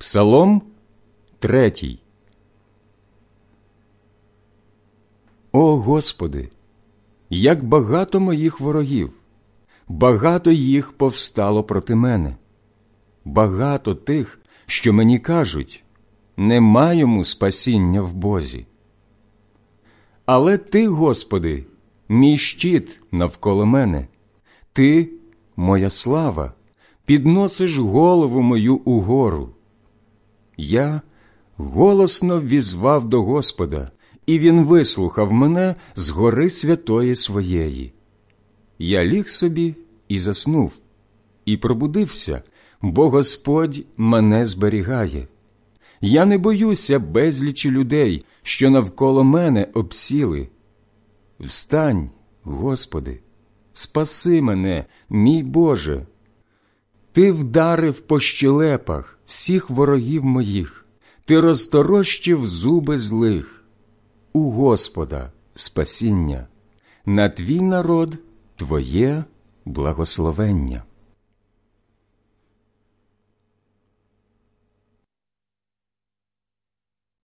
Псалом третій. О Господи, як багато моїх ворогів, багато їх повстало проти мене, багато тих, що мені кажуть, нема йому спасіння в Бозі. Але Ти, Господи, мій щит навколо мене, Ти, моя слава, підносиш голову мою угору. Я голосно візвав до Господа, і Він вислухав мене з гори святої своєї. Я ліг собі і заснув, і пробудився, бо Господь мене зберігає. Я не боюся безлічі людей, що навколо мене обсіли. Встань, Господи, спаси мене, мій Боже. Ти вдарив по щелепах всіх ворогів моїх, ти розторощив зуби злих. У Господа спасіння, на твій народ Твоє благословення.